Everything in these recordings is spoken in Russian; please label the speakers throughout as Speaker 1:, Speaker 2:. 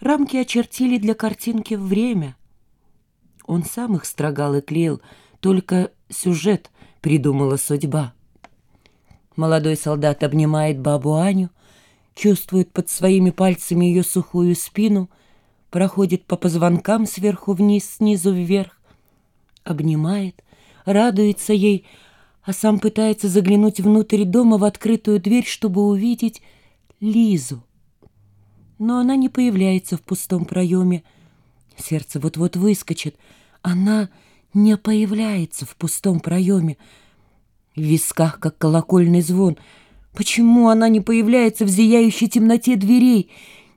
Speaker 1: Рамки очертили для картинки время. Он сам их строгал и клеил, только сюжет придумала судьба. Молодой солдат обнимает бабу Аню, чувствует под своими пальцами ее сухую спину, проходит по позвонкам сверху вниз, снизу вверх, обнимает, радуется ей, а сам пытается заглянуть внутрь дома в открытую дверь, чтобы увидеть Лизу. Но она не появляется в пустом проеме. Сердце вот-вот выскочит. Она не появляется в пустом проеме. В висках, как колокольный звон. Почему она не появляется в зияющей темноте дверей?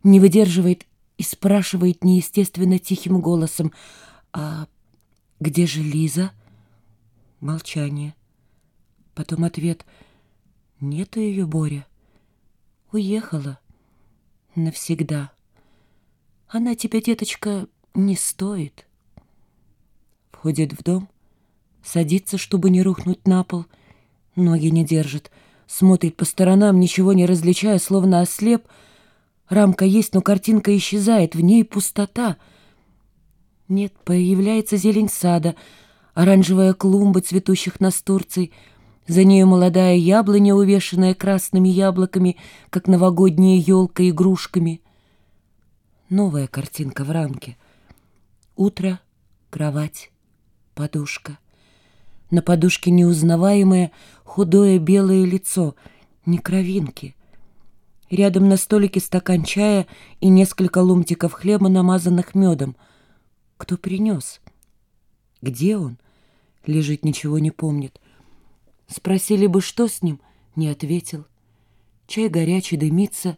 Speaker 1: Не выдерживает и спрашивает неестественно тихим голосом. «А где же Лиза?» Молчание. Потом ответ. «Нету ее, Боря. Уехала. Навсегда. Она тебе, деточка, не стоит». Входит в дом, садится, чтобы не рухнуть на пол, ноги не держит, смотрит по сторонам, ничего не различая, словно ослеп. Рамка есть, но картинка исчезает, в ней пустота. Нет, появляется зелень сада, оранжевая клумба цветущих настурций, за нею молодая яблоня, увешанная красными яблоками, как новогодняя елка игрушками. Новая картинка в рамке. Утро, кровать, подушка. На подушке неузнаваемое худое белое лицо, не кровинки. Рядом на столике стакан чая и несколько ломтиков хлеба, намазанных медом. Кто принес? Где он? Лежит, ничего не помнит. Спросили бы, что с ним, не ответил. Чай горячий дымится,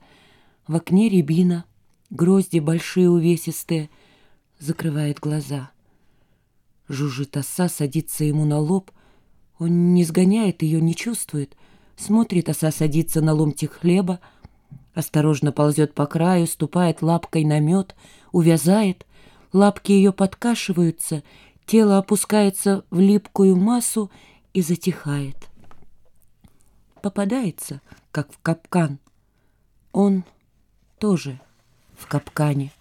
Speaker 1: в окне рябина, грозди большие увесистые, закрывает глаза. Жужжит оса, садится ему на лоб. Он не сгоняет ее, не чувствует. Смотрит, оса садится на ломтик хлеба, осторожно ползет по краю, ступает лапкой на мед, увязает. Лапки ее подкашиваются, тело опускается в липкую массу и затихает. Попадается, как в капкан. Он тоже в капкане.